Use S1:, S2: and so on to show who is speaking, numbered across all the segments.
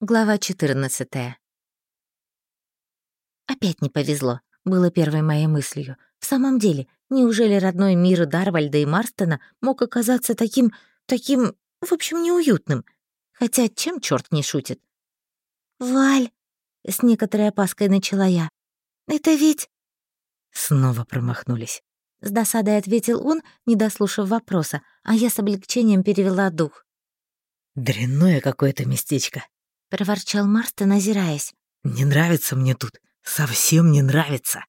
S1: Глава 14. Опять не повезло, было первой моей мыслью. В самом деле, неужели родной мир Дарвальда и Марстона мог оказаться таким, таким, в общем, неуютным? Хотя чем черт не шутит? «Валь!» — с некоторой опаской начала я. «Это ведь...»
S2: Снова промахнулись.
S1: С досадой ответил он, не дослушав вопроса, а я с облегчением перевела дух.
S2: «Дрянное какое-то местечко», —
S1: проворчал Марстон, озираясь.
S2: «Не нравится мне тут. Совсем не нравится».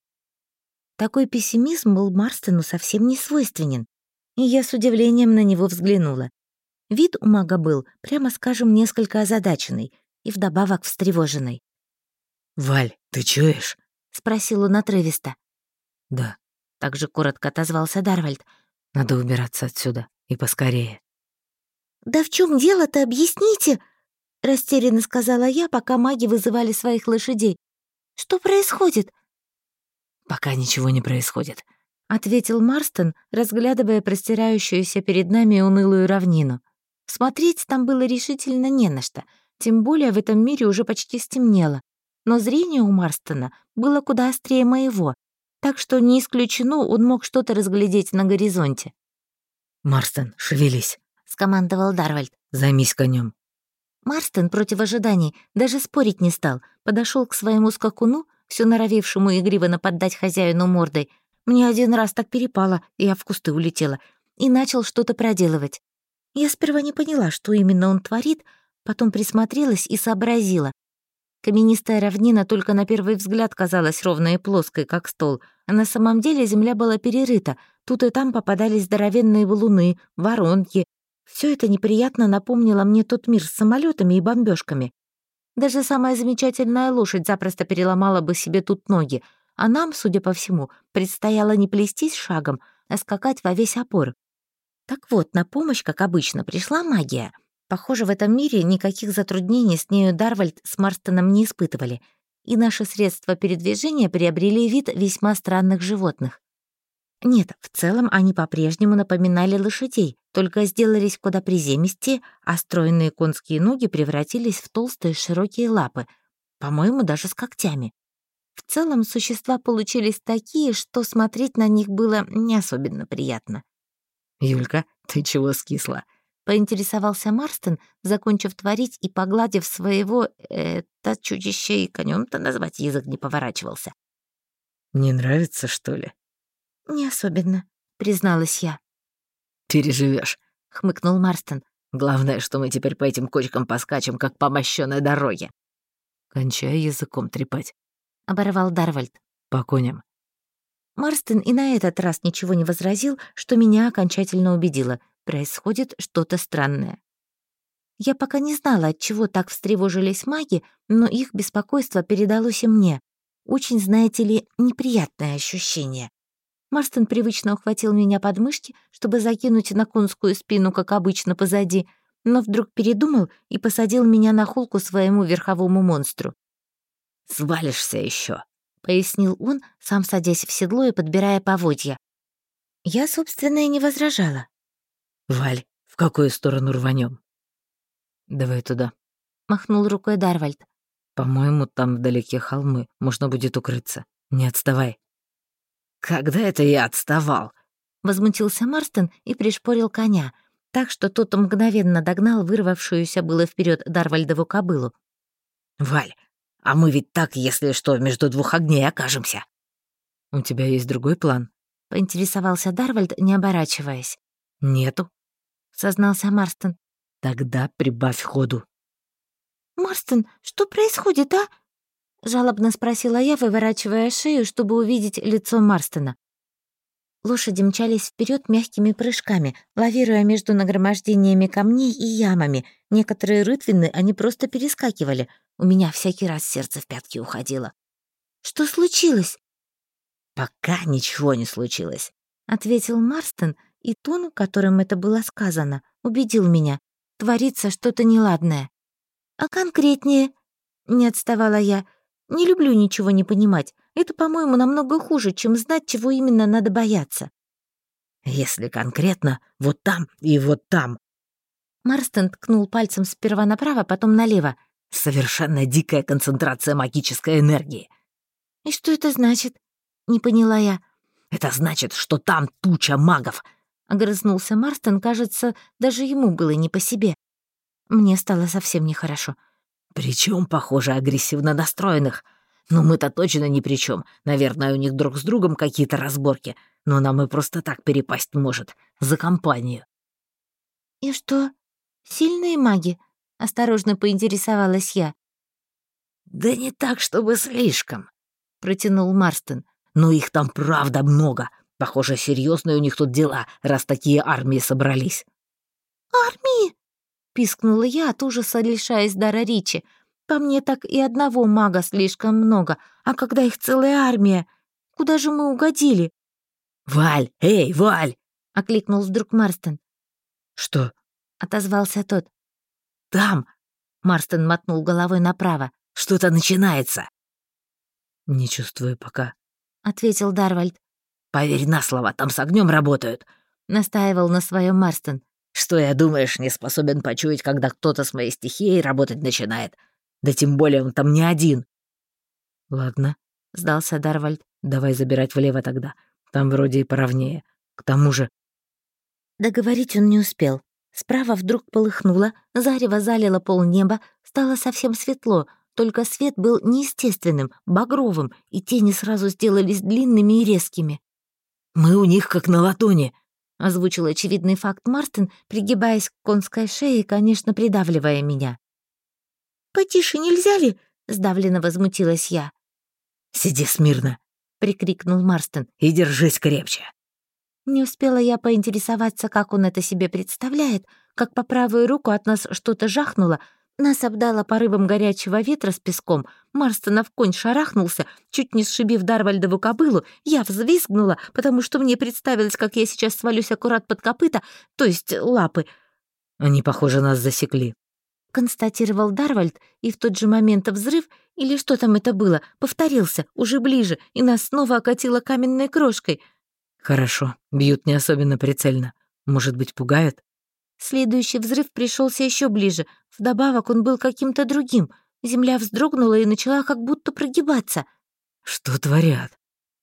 S1: Такой пессимизм был Марстону совсем не свойственен, и я с удивлением на него взглянула. Вид у мага был, прямо скажем, несколько озадаченный и вдобавок встревоженный.
S2: «Валь, ты чуешь?»
S1: — спросил он отрывисто.
S2: «Да».
S1: Также коротко отозвался Дарвальд.
S2: «Надо убираться отсюда, и поскорее».
S1: «Да в чем дело-то, объясните?» — растерянно сказала я, пока маги вызывали своих лошадей. «Что происходит?»
S2: «Пока ничего не происходит», —
S1: ответил Марстон, разглядывая простирающуюся перед нами унылую равнину. Смотреть там было решительно не на что, тем более в этом мире уже почти стемнело. Но зрение у Марстона было куда острее моего, так что не исключено, он мог что-то разглядеть на горизонте.
S2: «Марстон, шевелись», —
S1: скомандовал Дарвальд.
S2: «Займись конем.
S1: Марстон против ожиданий даже спорить не стал, подошел к своему скакуну, все норовившему игриво нападать хозяину мордой. Мне один раз так перепало, я в кусты улетела, и начал что-то проделывать. Я сперва не поняла, что именно он творит, потом присмотрелась и сообразила. Каменистая равнина только на первый взгляд казалась ровной и плоской, как стол, а на самом деле земля была перерыта, тут и там попадались здоровенные валуны, воронки, все это неприятно напомнило мне тот мир с самолетами и бомбежками. Даже самая замечательная лошадь запросто переломала бы себе тут ноги, а нам, судя по всему, предстояло не плестись шагом, а скакать во весь опор. Так вот, на помощь, как обычно, пришла магия. Похоже, в этом мире никаких затруднений с нею Дарвальд с Марстоном не испытывали, и наши средства передвижения приобрели вид весьма странных животных. Нет, в целом они по-прежнему напоминали лошадей, только сделались куда приземистее, а стройные конские ноги превратились в толстые широкие лапы, по-моему, даже с когтями. В целом существа получились такие, что смотреть на них было не особенно приятно.
S2: «Юлька, ты чего скисла?»
S1: — поинтересовался Марстон, закончив творить и погладив своего, это чудище и конем-то назвать язык не поворачивался.
S2: «Не нравится, что ли?»
S1: «Не особенно», — призналась я.
S2: Переживешь,
S1: хмыкнул Марстон.
S2: «Главное, что мы теперь по этим кочкам поскачем, как по мощёной дороге». «Кончай языком трепать», —
S1: оборвал Дарвальд.
S2: «По коням».
S1: Марстон и на этот раз ничего не возразил, что меня окончательно убедило. Происходит что-то странное. Я пока не знала, от чего так встревожились маги, но их беспокойство передалось и мне. Очень, знаете ли, неприятное ощущение. Марстон привычно ухватил меня под мышки, чтобы закинуть на конскую спину, как обычно, позади, но вдруг передумал и посадил меня на холку своему верховому монстру.
S2: «Свалишься еще,
S1: пояснил он, сам садясь в седло и подбирая поводья. Я, собственно, и не возражала.
S2: «Валь, в какую сторону рванем? «Давай туда», —
S1: махнул рукой Дарвальд.
S2: «По-моему, там вдалеке холмы, можно будет укрыться. Не отставай».
S3: «Когда это я отставал?»
S1: Возмутился Марстон и пришпорил коня, так что тот мгновенно догнал вырвавшуюся было вперед Дарвальдову кобылу.
S3: «Валь, а мы ведь так, если что, между двух огней окажемся».
S2: «У тебя есть другой план?»
S1: — поинтересовался Дарвальд, не оборачиваясь.
S2: «Нету», —
S1: сознался Марстон.
S2: «Тогда прибавь ходу».
S1: «Марстон, что происходит, а?» — жалобно спросила я, выворачивая шею, чтобы увидеть лицо Марстона. Лошади мчались вперед мягкими прыжками, лавируя между нагромождениями камней и ямами. Некоторые рытвины они просто перескакивали. У меня всякий раз сердце в пятки уходило. «Что случилось?»
S3: «Пока ничего не случилось», —
S1: ответил Марстон, и тон, которым это было сказано, убедил меня. Творится что-то неладное. «А конкретнее?» — не отставала я — не люблю ничего не понимать. Это, по-моему, намного хуже, чем знать, чего именно надо бояться.
S3: Если конкретно, вот там и вот там.
S1: Марстон ткнул пальцем сперва направо, потом налево.
S3: Совершенно дикая концентрация магической энергии.
S1: «И что это значит?» — не поняла я.
S3: Это значит, что там туча магов.
S1: Огрызнулся Марстон, кажется, даже ему было не по себе. Мне стало совсем нехорошо.
S3: Причем, похоже, агрессивно настроенных. Но мы-то точно ни при чем. Наверное, у них друг с другом какие-то разборки. Но нам и просто так перепасть может. За компанию.
S1: «И что, сильные маги?» — осторожно поинтересовалась я.
S3: «Да не так, чтобы слишком», —
S1: протянул Марстон.
S3: «Но их там правда много. Похоже, серьезные у них тут дела, раз такие армии собрались».
S1: «Армии?» — пискнула я от ужаса, лишаясь дара речи. «По мне так и одного мага слишком много, а когда их целая армия, куда же мы угодили?»
S3: «Валь! Эй, Валь!»
S1: — окликнул вдруг Марстон.
S3: «Что?»
S1: — отозвался тот.
S3: «Там!» — Марстон мотнул головой направо. «Что-то начинается!» «Не чувствую пока», — ответил Дарвальд. «Поверь на слово, там с огнем работают», — настаивал на своем Марстон. «Что я, думаешь, не способен почуять, когда кто-то с моей стихией работать начинает? Да тем более он там не один». «Ладно», — сдался Дарвальд. «Давай забирать влево тогда. Там вроде и поровнее. К тому же...»
S1: Договорить он не успел. Справа вдруг полыхнуло, зарево залило полнеба, стало совсем светло, только свет был неестественным, багровым, и тени сразу сделались длинными и резкими.
S3: «Мы у них как на латуне», —
S1: озвучил очевидный факт Марстин, пригибаясь к конской шее и, конечно, придавливая меня. «Потише нельзя ли?» — сдавленно возмутилась я.
S3: «Сиди смирно», — прикрикнул Марстон, — «и держись крепче».
S1: Не успела я поинтересоваться, как он это себе представляет, как по правую руку от нас что-то жахнуло, нас обдало порывом горячего ветра с песком, Марстонов конь шарахнулся, чуть не сшибив Дарвальдову кобылу, я взвизгнула, потому что мне представилось, как я сейчас свалюсь аккурат под копыта, то есть лапы.
S3: «Они, похоже, нас засекли», —
S1: констатировал Дарвальд, и в тот же момент взрыв, или что там это было, повторился, уже ближе, и нас снова окатило каменной крошкой —
S3: Хорошо, бьют не особенно прицельно. Может быть, пугают?
S1: Следующий взрыв пришелся еще ближе. Вдобавок он был каким-то другим. Земля вздрогнула и начала как будто прогибаться.
S3: Что творят?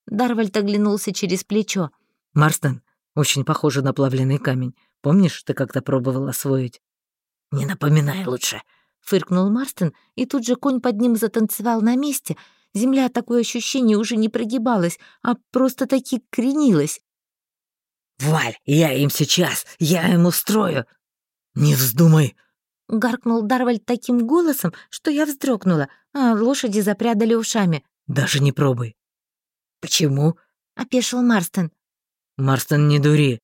S1: Дарвальд оглянулся через плечо.
S3: Марстон, очень похоже на плавленый камень. Помнишь, ты как-то пробовал освоить? Не напоминай лучше,
S1: фыркнул Марстон, и тут же конь под ним затанцевал на месте, Земля, такое ощущение, уже не прогибалась, а просто-таки кренилась.
S3: «Валь, я им сейчас! Я им устрою! Не вздумай!»
S1: Гаркнул Дарвальд таким голосом, что я вздрогнула, а лошади запрядали ушами.
S3: «Даже не пробуй». «Почему?»
S1: — опешил Марстон.
S3: «Марстон, не дури!»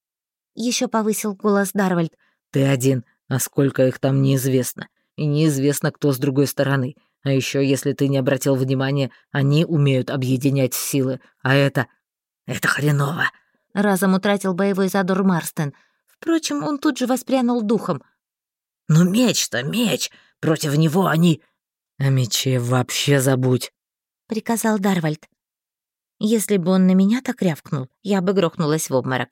S1: Еще повысил голос Дарвальд.
S3: «Ты один, а сколько их там неизвестно. И неизвестно, кто с другой стороны. А еще, если ты не обратил внимания, они умеют объединять силы, а это... это хреново!»
S1: Разом утратил боевой задор Марстон. Впрочем, он тут же воспрянул духом.
S3: «Ну меч-то меч! Против него они...» «О мече вообще забудь!»
S1: — приказал Дарвальд. Если бы он на меня так рявкнул, я бы грохнулась в обморок.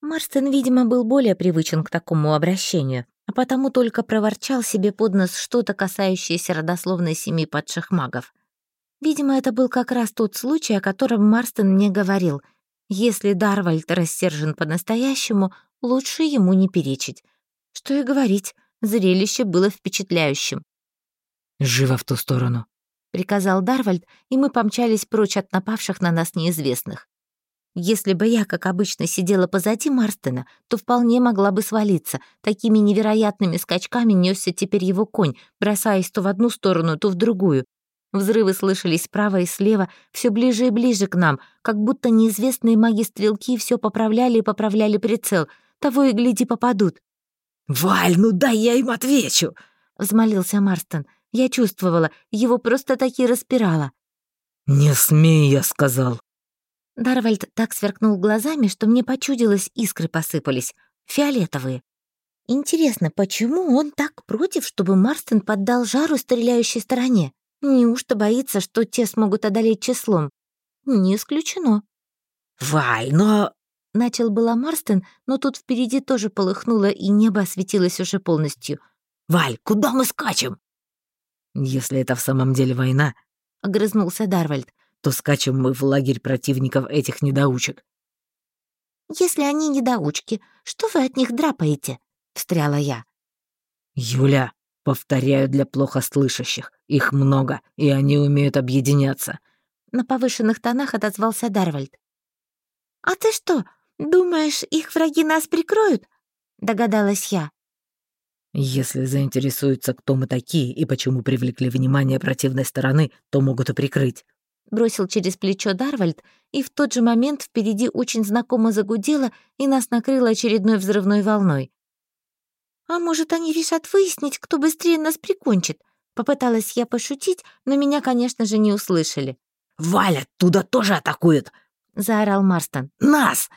S1: Марстон, видимо, был более привычен к такому обращению а потому только проворчал себе под нос что-то, касающееся родословной семьи падших магов. Видимо, это был как раз тот случай, о котором Марстон мне говорил. Если Дарвальд рассержен по-настоящему, лучше ему не перечить. Что и говорить, зрелище было впечатляющим.
S3: «Живо в ту сторону», —
S1: приказал Дарвальд, и мы помчались прочь от напавших на нас неизвестных. Если бы я, как обычно, сидела позади Марстена, то вполне могла бы свалиться. Такими невероятными скачками несся теперь его конь, бросаясь то в одну сторону, то в другую. Взрывы слышались справа и слева, все ближе и ближе к нам, как будто неизвестные маги-стрелки все поправляли и поправляли прицел. Того и гляди попадут.
S3: «Валь, ну дай я им отвечу!» — взмолился Марстон. Я чувствовала, его просто таки распирало. «Не смей, я сказал»,
S1: Дарвальд так сверкнул глазами, что мне почудилось, искры посыпались, фиолетовые. Интересно, почему он так против, чтобы Марстон поддал жару стреляющей стороне? Неужто боится, что те смогут одолеть числом? Не исключено.
S3: «Вай, но...»
S1: — начал было Марстон, но тут впереди тоже полыхнуло, и небо осветилось уже полностью.
S3: «Валь, куда мы скачем?»
S2: Если это в самом деле война, —
S1: огрызнулся Дарвальд,
S2: то скачем мы в лагерь противников этих недоучек.
S1: «Если они недоучки, что вы от них драпаете?» — встряла я.
S2: «Юля, повторяю для плохо слышащих, их много, и они умеют объединяться».
S1: На повышенных тонах отозвался Дарвальд. «А ты что, думаешь, их враги нас прикроют?» — догадалась я.
S2: «Если заинтересуются, кто мы такие и почему привлекли внимание противной стороны, то могут и прикрыть
S1: бросил через плечо Дарвальд, и в тот же момент впереди очень знакомо загудело, и нас накрыло очередной взрывной волной. «А может, они решат выяснить, кто быстрее нас прикончит?» Попыталась я пошутить, но меня, конечно же, не услышали.
S2: «Валя, туда тоже атакуют!»
S1: — заорал Марстон.
S2: «Нас!»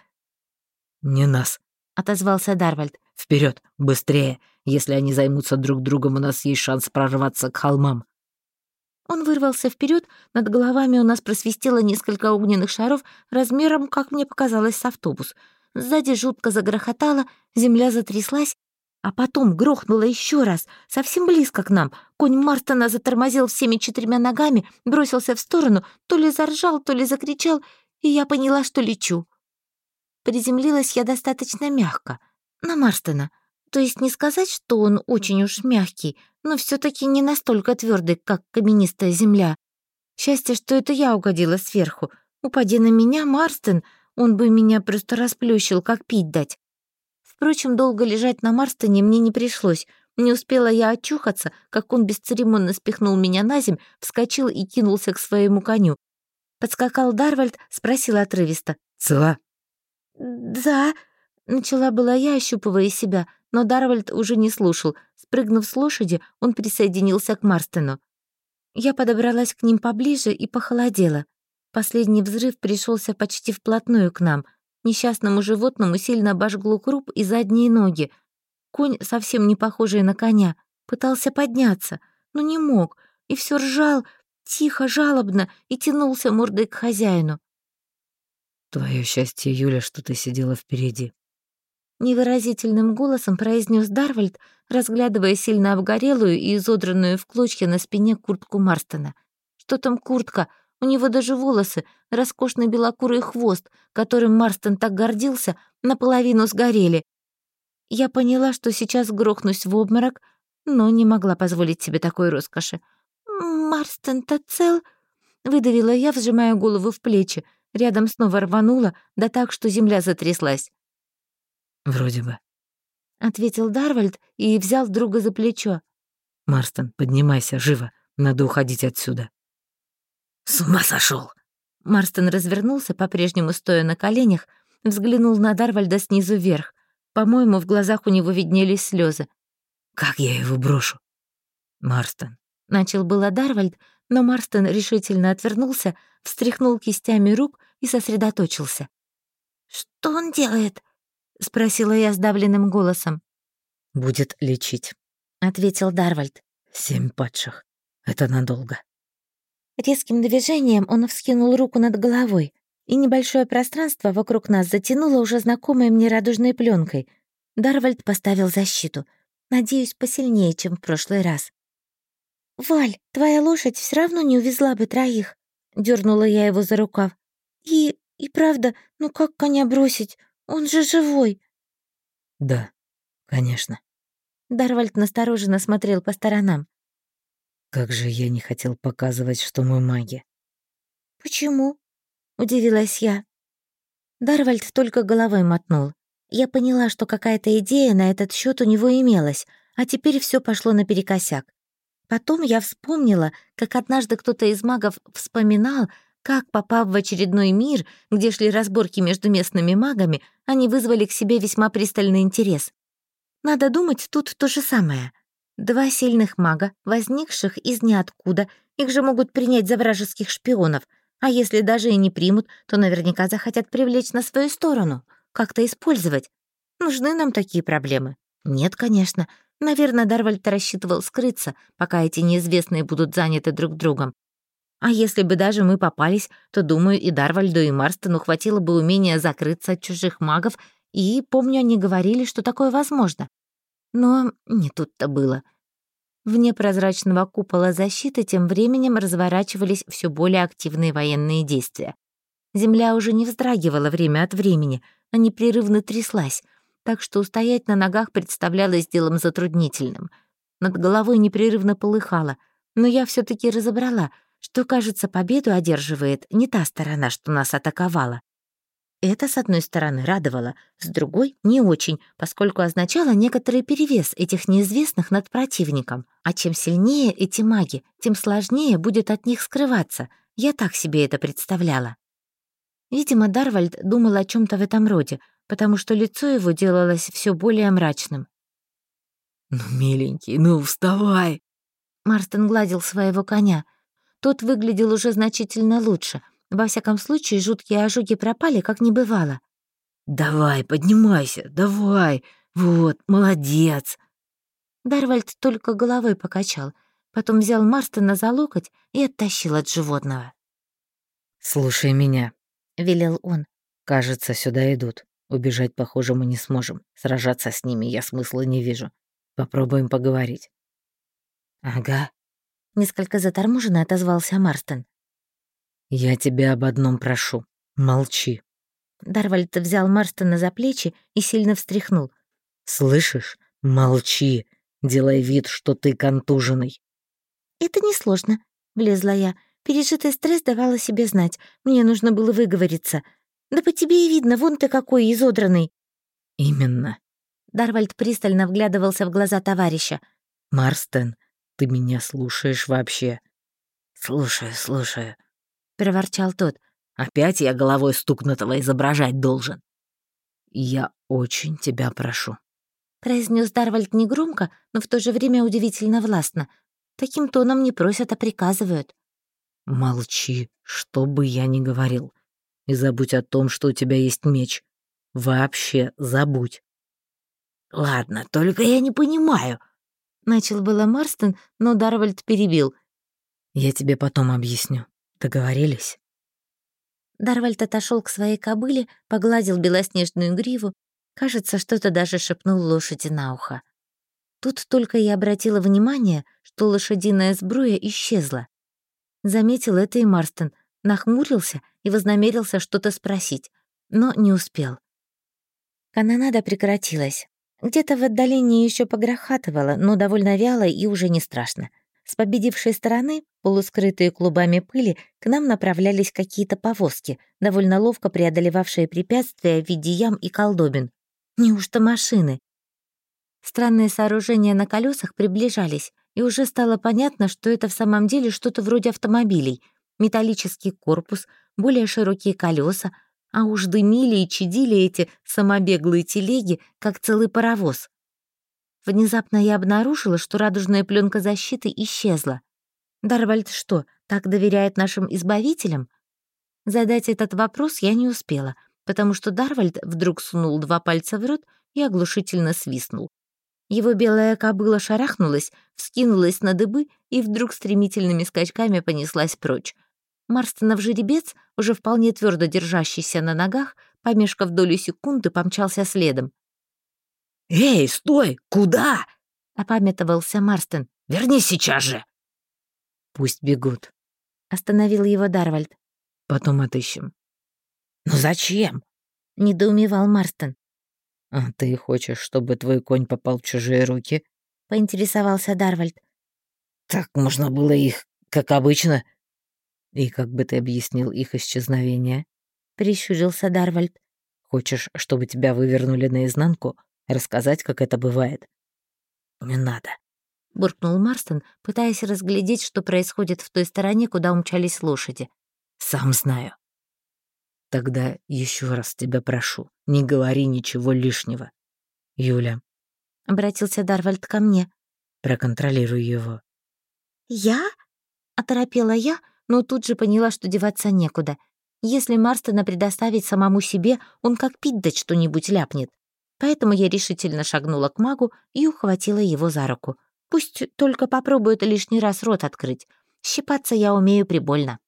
S2: «Не нас», —
S1: отозвался Дарвальд.
S2: Вперед, быстрее! Если они займутся друг другом, у нас есть шанс прорваться к холмам».
S1: Он вырвался вперед, над головами у нас просвистело несколько огненных шаров размером, как мне показалось, с автобус. Сзади жутко загрохотало, земля затряслась, а потом грохнуло еще раз, совсем близко к нам. Конь Марстона затормозил всеми четырьмя ногами, бросился в сторону, то ли заржал, то ли закричал, и я поняла, что лечу. Приземлилась я достаточно мягко, на Марстона — то есть не сказать, что он очень уж мягкий, но все таки не настолько твердый, как каменистая земля. Счастье, что это я угодила сверху. Упади на меня, Марстон, он бы меня просто расплющил, как пить дать. Впрочем, долго лежать на Марстоне мне не пришлось. Не успела я очухаться, как он бесцеремонно спихнул меня на земь, вскочил и кинулся к своему коню. Подскакал Дарвальд, спросил отрывисто.
S2: «Цела?»
S1: «Да», — начала была я, ощупывая себя, но Дарвальд уже не слушал. Спрыгнув с лошади, он присоединился к Марстену. Я подобралась к ним поближе и похолодела. Последний взрыв пришелся почти вплотную к нам. Несчастному животному сильно обожгло круп и задние ноги. Конь, совсем не похожий на коня, пытался подняться, но не мог, и все ржал, тихо, жалобно, и тянулся мордой к хозяину.
S2: «Твое счастье, Юля, что ты сидела впереди»,
S1: Невыразительным голосом произнес Дарвальд, разглядывая сильно обгорелую и изодранную в клочья на спине куртку Марстона. Что там куртка? У него даже волосы, роскошный белокурый хвост, которым Марстон так гордился, наполовину сгорели. Я поняла, что сейчас грохнусь в обморок, но не могла позволить себе такой роскоши. «Марстон-то цел?» — выдавила я, вжимая голову в плечи. Рядом снова рванула, да так, что земля затряслась.
S2: «Вроде бы», —
S1: ответил Дарвальд и взял друга за плечо.
S2: «Марстон, поднимайся, живо, надо уходить отсюда».
S3: «С ума сошел!
S1: Марстон развернулся, по-прежнему стоя на коленях, взглянул на Дарвальда снизу вверх. По-моему, в глазах у него виднелись слезы.
S2: «Как я его брошу?» «Марстон», —
S1: начал было Дарвальд, но Марстон решительно отвернулся, встряхнул кистями рук и сосредоточился. «Что он делает?» — спросила я сдавленным голосом.
S2: «Будет лечить», —
S1: ответил Дарвальд.
S2: «Семь падших. Это надолго».
S1: Резким движением он вскинул руку над головой, и небольшое пространство вокруг нас затянуло уже знакомой мне радужной пленкой. Дарвальд поставил защиту. Надеюсь, посильнее, чем в прошлый раз. «Валь, твоя лошадь все равно не увезла бы троих», — дернула я его за рукав. «И... и правда, ну как коня бросить? Он же живой!»
S2: «Да, конечно».
S1: Дарвальд настороженно смотрел по сторонам.
S2: «Как же я не хотел показывать, что мы маги».
S1: «Почему?» — удивилась я. Дарвальд только головой мотнул. Я поняла, что какая-то идея на этот счет у него имелась, а теперь все пошло наперекосяк. Потом я вспомнила, как однажды кто-то из магов вспоминал, как, попав в очередной мир, где шли разборки между местными магами, они вызвали к себе весьма пристальный интерес. Надо думать, тут то же самое. Два сильных мага, возникших из ниоткуда, их же могут принять за вражеских шпионов, а если даже и не примут, то наверняка захотят привлечь на свою сторону, как-то использовать. Нужны нам такие проблемы? Нет, конечно. Наверное, Дарвальд рассчитывал скрыться, пока эти неизвестные будут заняты друг другом. А если бы даже мы попались, то, думаю, и Дарвальду, и Марстону хватило бы умения закрыться от чужих магов, и, помню, они говорили, что такое возможно. Но не тут-то было. Вне прозрачного купола защиты тем временем разворачивались все более активные военные действия. Земля уже не вздрагивала время от времени, а непрерывно тряслась, так что устоять на ногах представлялось делом затруднительным. Над головой непрерывно полыхало, но я все таки разобрала, что, кажется, победу одерживает не та сторона, что нас атаковала. Это, с одной стороны, радовало, с другой — не очень, поскольку означало некоторый перевес этих неизвестных над противником. А чем сильнее эти маги, тем сложнее будет от них скрываться. Я так себе это представляла. Видимо, Дарвальд думал о чем то в этом роде, потому что лицо его делалось все более мрачным.
S3: «Ну, миленький, ну, вставай!»
S1: Марстон гладил своего коня. Тот выглядел уже значительно лучше. Во всяком случае, жуткие ожоги пропали, как не бывало.
S3: «Давай, поднимайся, давай! Вот, молодец!»
S1: Дарвальд только головой покачал, потом взял Марстона за локоть и оттащил от животного.
S3: «Слушай меня», —
S1: велел он.
S3: «Кажется, сюда идут. Убежать, похоже, мы не сможем. Сражаться с ними я смысла не вижу. Попробуем поговорить».
S1: «Ага», — несколько заторможенно отозвался Марстон.
S3: «Я тебя об одном прошу. Молчи».
S1: Дарвальд взял Марстона за плечи и сильно встряхнул.
S3: «Слышишь? Молчи. Делай вид, что ты контуженный».
S1: «Это несложно», — влезла я. Пережитый стресс давал о себе знать. Мне нужно было выговориться. «Да по тебе и видно, вон ты какой изодранный».
S3: «Именно».
S1: Дарвальд пристально вглядывался в глаза товарища.
S3: «Марстен, ты меня слушаешь вообще?»
S2: «Слушаю, слушаю», —
S1: проворчал тот.
S2: «Опять я головой стукнутого изображать должен».
S3: «Я очень тебя прошу», —
S1: произнес Дарвальд негромко, но в то же время удивительно властно. Таким тоном не просят, а приказывают.
S3: Молчи, что бы я ни говорил. И забудь о том, что у тебя есть меч. Вообще забудь.
S2: Ладно, только я не понимаю.
S1: Начал было Марстон, но Дарвальд перебил.
S3: Я тебе потом объясню. Договорились?
S1: Дарвальд отошел к своей кобыле, погладил белоснежную гриву. Кажется, что-то даже шепнул лошади на ухо. Тут только я обратила внимание, что лошадиная сбруя исчезла. Заметил это и Марстон, нахмурился и вознамерился что-то спросить, но не успел. Канонада прекратилась. Где-то в отдалении еще погрохатывало, но довольно вяло и уже не страшно. С победившей стороны, полускрытые клубами пыли, к нам направлялись какие-то повозки, довольно ловко преодолевавшие препятствия в виде ям и колдобин. Неужто машины? Странные сооружения на колесах приближались, и уже стало понятно, что это в самом деле что-то вроде автомобилей. Металлический корпус, более широкие колеса, а уж дымили и чадили эти самобеглые телеги, как целый паровоз. Внезапно я обнаружила, что радужная пленка защиты исчезла. Дарвальд что, так доверяет нашим избавителям? Задать этот вопрос я не успела, потому что Дарвальд вдруг сунул два пальца в рот и оглушительно свистнул. Его белая кобыла шарахнулась, вскинулась на дыбы и вдруг стремительными скачками понеслась прочь. Марстонов жеребец, уже вполне твердо держащийся на ногах, помешкав долю секунды, помчался следом.
S2: «Эй, стой! Куда?»
S1: — опамятовался Марстон.
S2: «Вернись сейчас же!»
S3: «Пусть бегут», —
S1: остановил его Дарвальд.
S3: «Потом отыщем».
S2: «Но зачем?»
S1: — недоумевал Марстон.
S3: «А ты хочешь, чтобы твой конь попал в чужие руки?»
S1: — поинтересовался Дарвальд.
S2: «Так можно было их, как обычно».
S3: «И как бы ты объяснил их исчезновение?»
S1: — прищурился Дарвальд.
S3: «Хочешь, чтобы тебя вывернули наизнанку? Рассказать, как это бывает?»
S2: «Не надо», —
S1: буркнул Марстон, пытаясь разглядеть, что происходит в той стороне, куда умчались лошади.
S2: «Сам знаю».
S3: Тогда еще раз тебя прошу, не говори ничего лишнего. Юля.
S1: Обратился Дарвальд ко мне.
S3: Проконтролируй его.
S1: Я? Оторопела я, но тут же поняла, что деваться некуда. Если Марстона предоставить самому себе, он как пить дать что-нибудь ляпнет. Поэтому я решительно шагнула к магу и ухватила его за руку. Пусть только попробует лишний раз рот открыть. Щипаться я умею прибольно.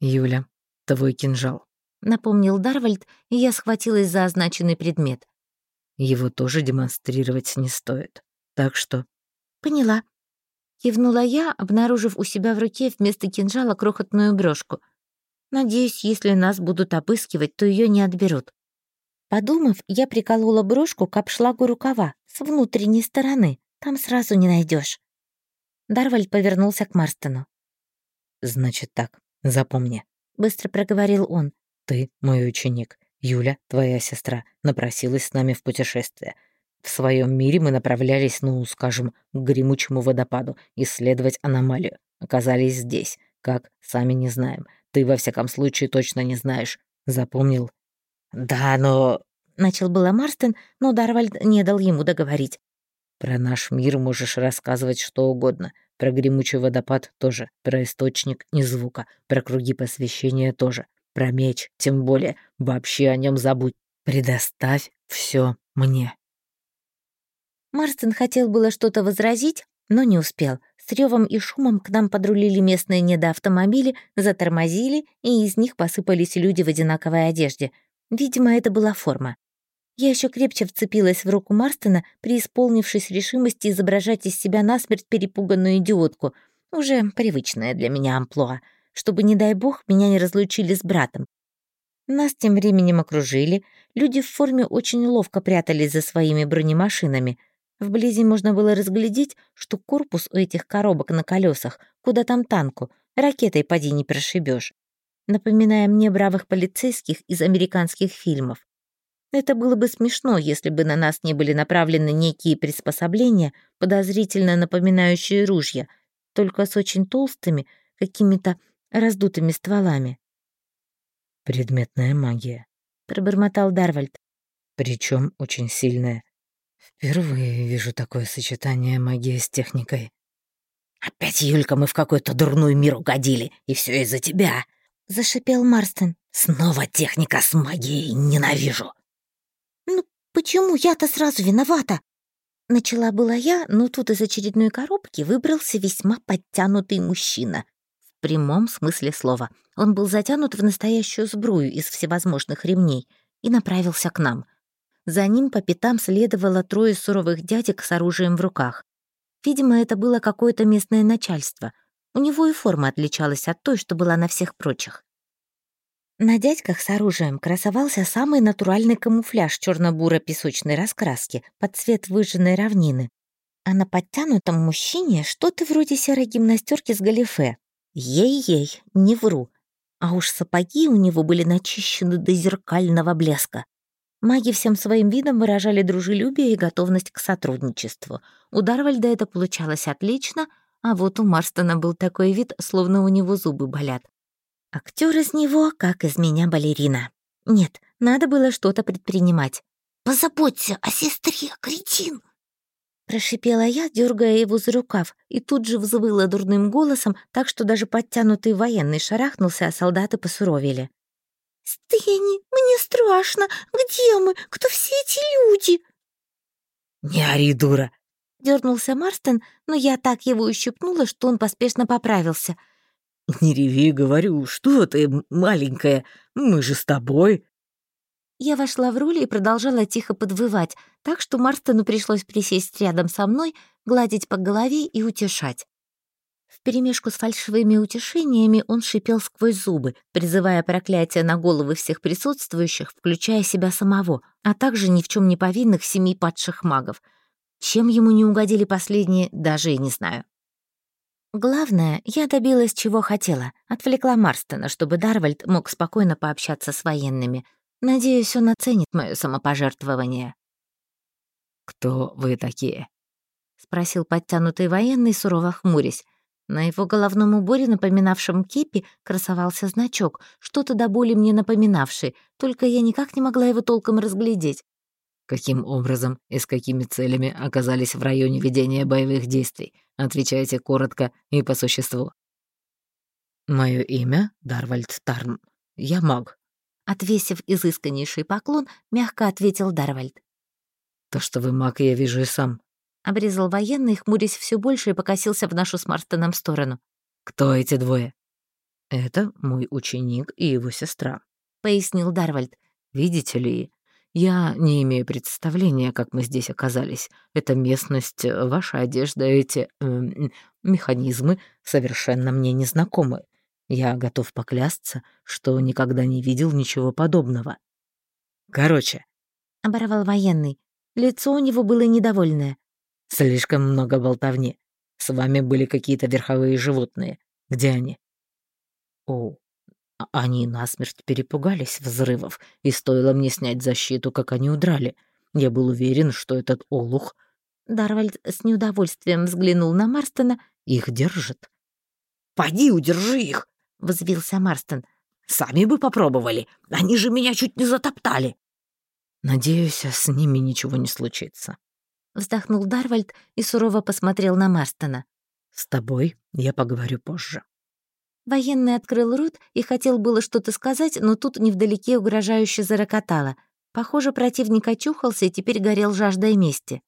S3: «Юля, твой кинжал
S1: напомнил Дарвальд, и я схватилась за означенный предмет.
S3: Его тоже демонстрировать не стоит. Так что...
S1: Поняла. Кивнула я, обнаружив у себя в руке вместо кинжала крохотную брошку. Надеюсь, если нас будут обыскивать, то ее не отберут. Подумав, я приколола брошку к обшлагу рукава с внутренней стороны. Там сразу не найдешь. Дарвальд повернулся к Марстону.
S3: «Значит так, запомни», —
S1: быстро проговорил он.
S3: «Ты мой ученик. Юля, твоя сестра, напросилась с нами в путешествие. В своем мире мы направлялись, ну, скажем, к гремучему водопаду, исследовать аномалию. Оказались здесь. Как, сами не знаем. Ты, во всяком случае, точно не знаешь. Запомнил?»
S1: «Да, но...» — начал было Марстон, но Дарвальд не дал ему договорить.
S3: «Про наш мир можешь рассказывать что угодно. Про гремучий водопад тоже. Про источник и звука. Про круги посвящения тоже. Про меч, тем более. Вообще о нем забудь. Предоставь все мне».
S1: Марстон хотел было что-то возразить, но не успел. С ревом и шумом к нам подрулили местные недоавтомобили, затормозили, и из них посыпались люди в одинаковой одежде. Видимо, это была форма. Я еще крепче вцепилась в руку Марстона, преисполнившись решимости изображать из себя насмерть перепуганную идиотку, уже привычная для меня амплуа, чтобы, не дай бог, меня не разлучили с братом. Нас тем временем окружили, люди в форме очень ловко прятались за своими бронемашинами — Вблизи можно было разглядеть, что корпус у этих коробок на колесах, куда там танку, ракетой поди не прошибешь, напоминая мне бравых полицейских из американских фильмов. Это было бы смешно, если бы на нас не были направлены некие приспособления, подозрительно напоминающие ружья, только с очень толстыми, какими-то раздутыми стволами.
S3: «Предметная магия», —
S1: пробормотал Дарвальд.
S3: «Причем очень сильная. Впервые вижу такое сочетание магии с техникой.
S2: «Опять, Юлька, мы в какой-то дурной мир угодили, и все из-за тебя!»
S1: — зашипел Марстон.
S2: «Снова техника с магией, ненавижу!»
S1: «Ну, почему я-то сразу виновата?» Начала была я, но тут из очередной коробки выбрался весьма подтянутый мужчина. В прямом смысле слова. Он был затянут в настоящую сбрую из всевозможных ремней и направился к нам — за ним по пятам следовало трое суровых дядек с оружием в руках. Видимо, это было какое-то местное начальство. У него и форма отличалась от той, что была на всех прочих. На дядьках с оружием красовался самый натуральный камуфляж черно-буро-песочной раскраски под цвет выжженной равнины. А на подтянутом мужчине что-то вроде серой гимнастерки с галифе. Ей-ей, не вру. А уж сапоги у него были начищены до зеркального блеска. Маги всем своим видом выражали дружелюбие и готовность к сотрудничеству. У Дарвальда это получалось отлично, а вот у Марстона был такой вид, словно у него зубы болят. Актер из него, как из меня балерина. Нет, надо было что-то предпринимать.
S4: «Позаботься о сестре, кретин!»
S1: Прошипела я, дергая его за рукав, и тут же взвыла дурным голосом, так что даже подтянутый военный шарахнулся, а солдаты посуровели.
S4: «Стэнни, мне страшно. Где мы? Кто все эти люди?»
S2: «Не ори, дура!»
S1: — дернулся Марстон, но я так его ущипнула, что он поспешно поправился.
S2: «Не реви, говорю, что ты, маленькая, мы же с тобой!»
S1: Я вошла в роль и продолжала тихо подвывать, так что Марстону пришлось присесть рядом со мной, гладить по голове и утешать. Вперемешку с фальшивыми утешениями он шипел сквозь зубы, призывая проклятие на головы всех присутствующих, включая себя самого, а также ни в чем не повинных семи падших магов. Чем ему не угодили последние, даже и не знаю. Главное, я добилась чего хотела, отвлекла Марстона, чтобы Дарвальд мог спокойно пообщаться с военными. Надеюсь, он оценит мое самопожертвование.
S3: «Кто вы такие?»
S1: — спросил подтянутый военный, сурово хмурясь. На его головном уборе, напоминавшем кепи, красовался значок, что-то до боли мне напоминавший, только я никак не могла его толком разглядеть.
S3: Каким образом и с какими целями оказались в районе ведения боевых действий? Отвечайте коротко и по существу. Мое имя — Дарвальд Тарн. Я маг.
S1: Отвесив изысканнейший поклон, мягко ответил Дарвальд.
S3: То, что вы маг, я вижу и сам.
S1: Обрезал военный, хмурясь все больше и покосился в нашу с Марстоном сторону.
S3: «Кто эти двое?» «Это мой ученик и его сестра», —
S1: пояснил Дарвальд.
S3: «Видите ли, я не имею представления, как мы здесь оказались. Эта местность, ваша одежда, эти... Э, Механизмы совершенно мне незнакомы. Я готов поклясться, что никогда не видел ничего подобного. Короче, —
S1: оборвал военный. Лицо у него было недовольное.
S3: «Слишком много болтовни. С вами были какие-то верховые животные. Где они?» «О, они насмерть перепугались взрывов, и стоило мне снять защиту, как они удрали. Я был уверен, что этот олух...»
S1: Дарвальд с неудовольствием взглянул на Марстона.
S3: «Их держит».
S2: «Поди, удержи их!»
S1: — взвился Марстон.
S2: «Сами бы попробовали. Они же меня чуть не затоптали».
S3: Надеюсь, с ними ничего не случится.
S1: Вздохнул Дарвальд и сурово посмотрел на Марстона.
S3: С тобой я поговорю позже.
S1: Военный открыл рот и хотел было что-то сказать, но тут невдалеке угрожающе зарокотало. Похоже, противник очухался и теперь горел жаждой мести.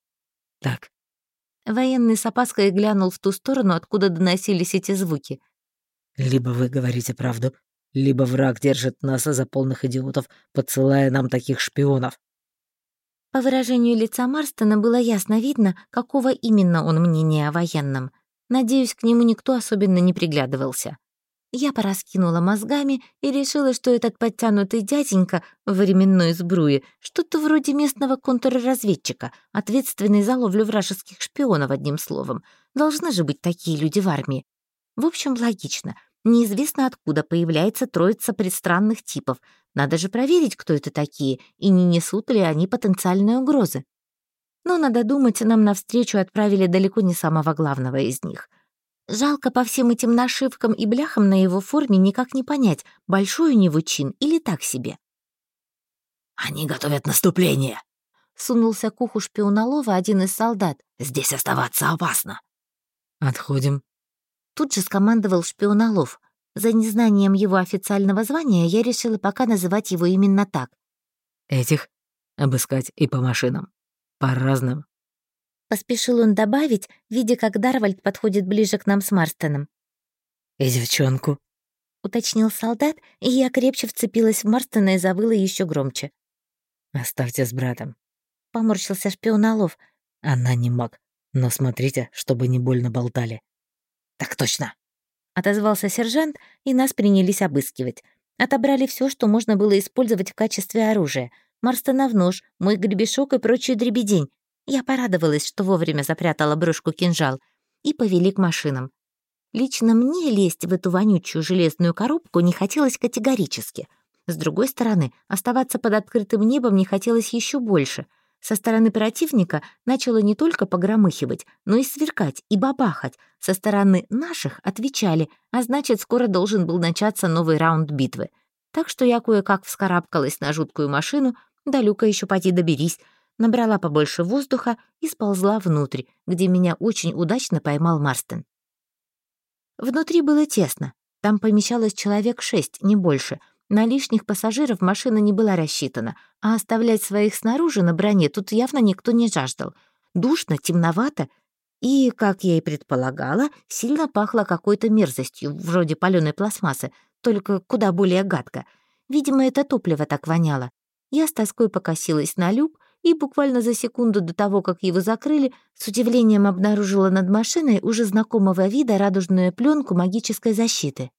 S3: «Так».
S1: Военный с опаской глянул в ту сторону, откуда доносились эти звуки.
S3: «Либо вы говорите правду, либо враг держит нас за полных идиотов, подсылая нам таких шпионов.
S1: По выражению лица Марстона было ясно видно, какого именно он мнения о военном. Надеюсь, к нему никто особенно не приглядывался. Я пораскинула мозгами и решила, что этот подтянутый дяденька в временной сбруе что-то вроде местного контрразведчика, ответственный за ловлю вражеских шпионов, одним словом. Должны же быть такие люди в армии. В общем, логично. Неизвестно откуда появляется троица предстранных типов, надо же проверить, кто это такие, и не несут ли они потенциальные угрозы. Но, надо думать, нам навстречу отправили далеко не самого главного из них. Жалко по всем этим нашивкам и бляхам на его форме никак не понять, большой у него чин или так себе.
S2: «Они готовят наступление!»
S1: Сунулся к уху шпионолова один из солдат.
S2: «Здесь оставаться опасно!»
S3: «Отходим!»
S1: Тут же скомандовал шпионолов. За незнанием его официального звания я решила пока называть его именно так.
S3: «Этих обыскать и по машинам. По разным».
S1: Поспешил он добавить, видя, как Дарвальд подходит ближе к нам с Марстоном.
S3: «И девчонку», —
S1: уточнил солдат, и я крепче вцепилась в Марстона и завыла еще громче.
S3: «Оставьте с братом», —
S1: поморщился шпионолов.
S3: «Она не маг, но смотрите, чтобы не больно болтали».
S2: «Так точно»,
S1: отозвался сержант, и нас принялись обыскивать. Отобрали все, что можно было использовать в качестве оружия. Марстона в нож, мой гребешок и прочую дребедень. Я порадовалась, что вовремя запрятала брошку-кинжал. И повели к машинам. Лично мне лезть в эту вонючую железную коробку не хотелось категорически. С другой стороны, оставаться под открытым небом не хотелось еще больше — со стороны противника начало не только погромыхивать, но и сверкать и бабахать. Со стороны наших отвечали, а значит, скоро должен был начаться новый раунд битвы. Так что я кое-как вскарабкалась на жуткую машину, до люка еще поди доберись, набрала побольше воздуха и сползла внутрь, где меня очень удачно поймал Марстен. Внутри было тесно. Там помещалось человек шесть, не больше — на лишних пассажиров машина не была рассчитана, а оставлять своих снаружи на броне тут явно никто не жаждал. Душно, темновато и, как я и предполагала, сильно пахло какой-то мерзостью, вроде палёной пластмассы, только куда более гадко. Видимо, это топливо так воняло. Я с тоской покосилась на люк и буквально за секунду до того, как его закрыли, с удивлением обнаружила над машиной уже знакомого вида радужную пленку магической защиты.